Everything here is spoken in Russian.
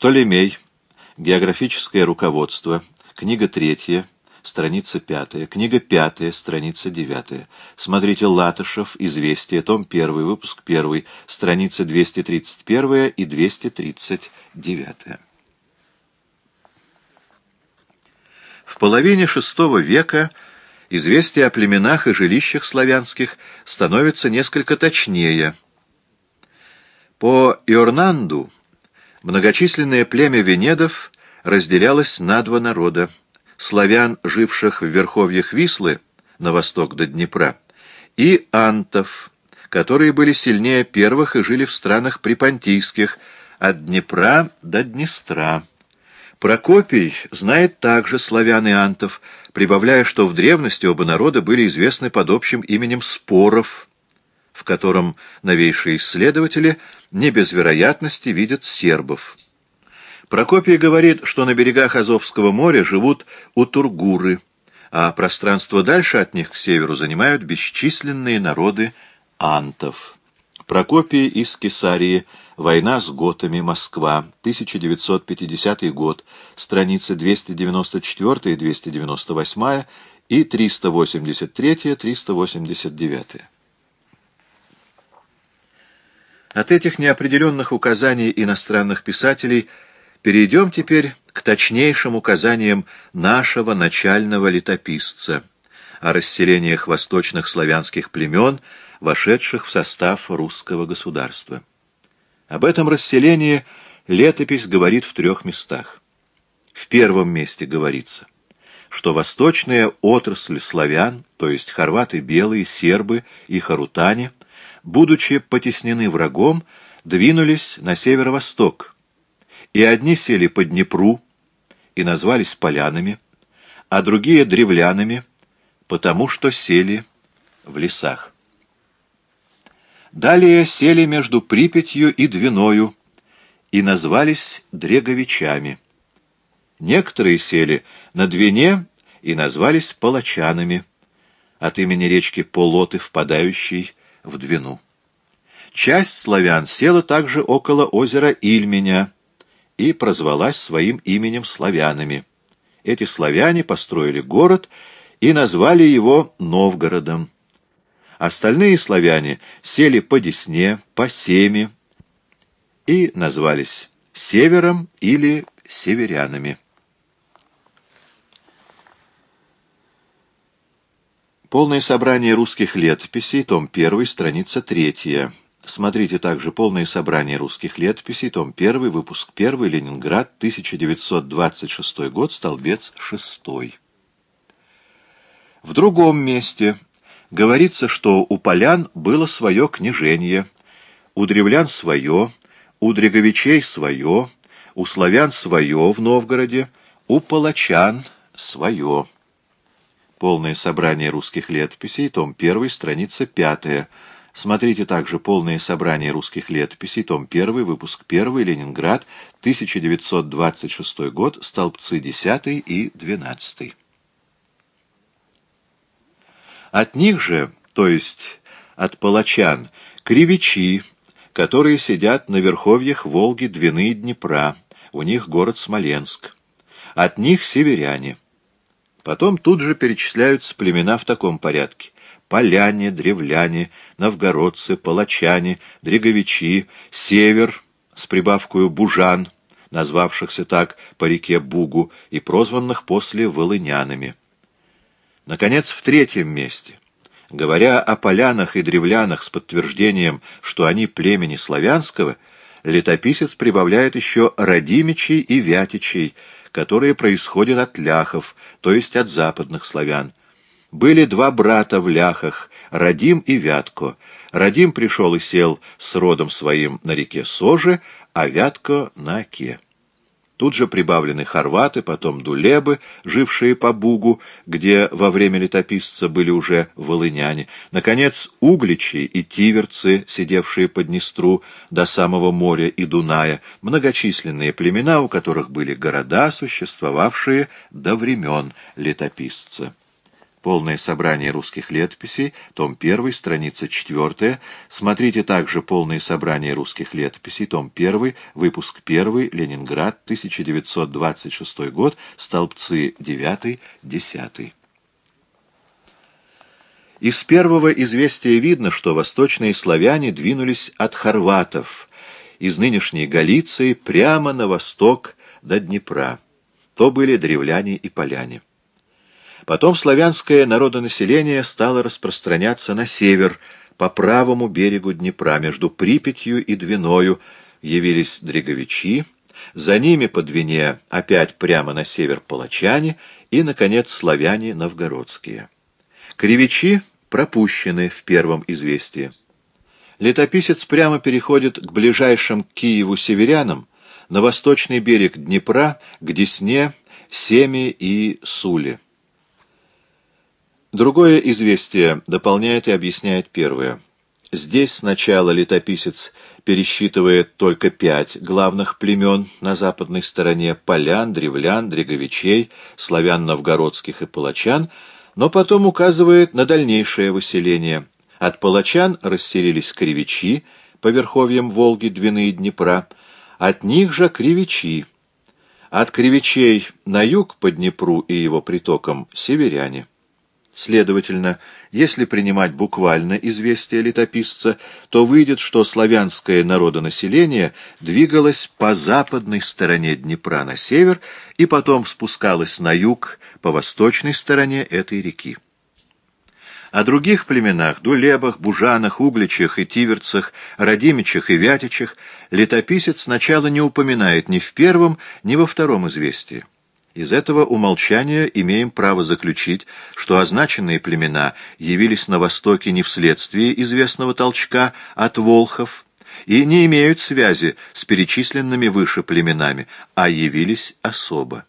Птолемей. Географическое руководство. Книга третья. Страница пятая. Книга пятая. Страница девятая. Смотрите Латышев. Известие. Том первый. Выпуск первый. Страница 231 и 239. В половине VI века известие о племенах и жилищах славянских становится несколько точнее. По Иорнанду многочисленное племя венедов разделялось на два народа — славян, живших в верховьях Вислы, на восток до Днепра, и антов, которые были сильнее первых и жили в странах припонтийских, от Днепра до Днестра. Прокопий знает также славян и антов, прибавляя, что в древности оба народа были известны под общим именем споров, в котором новейшие исследователи не без вероятности видят сербов. Прокопий говорит, что на берегах Азовского моря живут утургуры, а пространство дальше от них к северу занимают бесчисленные народы антов. Прокопий из Кесарии Война с готами. Москва. 1950 год. Страницы 294 и 298 и 383-389. От этих неопределенных указаний иностранных писателей перейдем теперь к точнейшим указаниям нашего начального летописца о расселениях восточных славянских племен, вошедших в состав русского государства. Об этом расселении летопись говорит в трех местах. В первом месте говорится, что восточная отрасль славян, то есть хорваты белые, сербы и харутане, будучи потеснены врагом, двинулись на северо-восток, и одни сели по Днепру и назвались полянами, а другие — древлянами, потому что сели в лесах. Далее сели между Припятью и Двиною и назвались Дреговичами. Некоторые сели на Двине и назвались Палачанами от имени речки Полоты, впадающей в Двину. Часть славян села также около озера Ильменя и прозвалась своим именем славянами. Эти славяне построили город и назвали его Новгородом. Остальные славяне сели по Десне, по Семи и назвались Севером или Северянами. Полное собрание русских летописей, том 1, страница 3. Смотрите также полное собрание русских летописей, том 1, выпуск 1, Ленинград, 1926 год, столбец 6. В другом месте говорится, что у полян было свое княжение, у древлян свое, у дреговичей свое, у славян свое в Новгороде, у палачан свое. Полное собрание русских летописей, том 1, страница 5. Смотрите также полное собрание русских летописей, том 1, выпуск 1, Ленинград, 1926 год, столбцы 10 и 12. От них же, то есть от палачан, кривичи, которые сидят на верховьях Волги, Двины и Днепра, у них город Смоленск. От них северяне. Потом тут же перечисляются племена в таком порядке. Поляне, древляне, новгородцы, палачане, дреговичи, север с прибавкою бужан, назвавшихся так по реке Бугу и прозванных после волынянами. Наконец, в третьем месте, говоря о полянах и древлянах с подтверждением, что они племени славянского, летописец прибавляет еще родимичей и вятичей, которые происходят от ляхов, то есть от западных славян. Были два брата в ляхах, Радим и Вятко. Радим пришел и сел с родом своим на реке Соже, а Вятко — на Оке. Тут же прибавлены хорваты, потом дулебы, жившие по Бугу, где во время летописца были уже волыняне, наконец, угличи и тиверцы, сидевшие по Днестру до самого моря и Дуная, многочисленные племена, у которых были города, существовавшие до времен летописца. Полное собрание русских летописей, том 1, страница 4. Смотрите также Полное собрание русских летописей, том 1, выпуск 1, Ленинград, 1926 год, столбцы 9-10. Из первого известия видно, что восточные славяне двинулись от хорватов, из нынешней Галиции прямо на восток до Днепра. То были древляне и поляне. Потом славянское народонаселение стало распространяться на север, по правому берегу Днепра, между Припятью и Двиною, явились дреговичи, за ними по Двине опять прямо на север палачане и, наконец, славяне новгородские. Кривичи пропущены в первом известии. Летописец прямо переходит к ближайшим к Киеву северянам, на восточный берег Днепра, к Десне, Семи и Суле. Другое известие дополняет и объясняет первое. Здесь сначала летописец пересчитывает только пять главных племен на западной стороне – полян, древлян, дреговичей, славян новгородских и палачан, но потом указывает на дальнейшее выселение. От палачан расселились кривичи по верховьям Волги, Двины и Днепра, от них же кривичи. От кривичей на юг по Днепру и его притокам – северяне. Следовательно, если принимать буквально известие летописца, то выйдет, что славянское народонаселение двигалось по западной стороне Днепра на север и потом спускалось на юг по восточной стороне этой реки. О других племенах, дулебах, бужанах, угличах и тиверцах, родимичах и вятичах летописец сначала не упоминает ни в первом, ни во втором известии. Из этого умолчания имеем право заключить, что означенные племена явились на Востоке не вследствие известного толчка от волхов и не имеют связи с перечисленными выше племенами, а явились особо.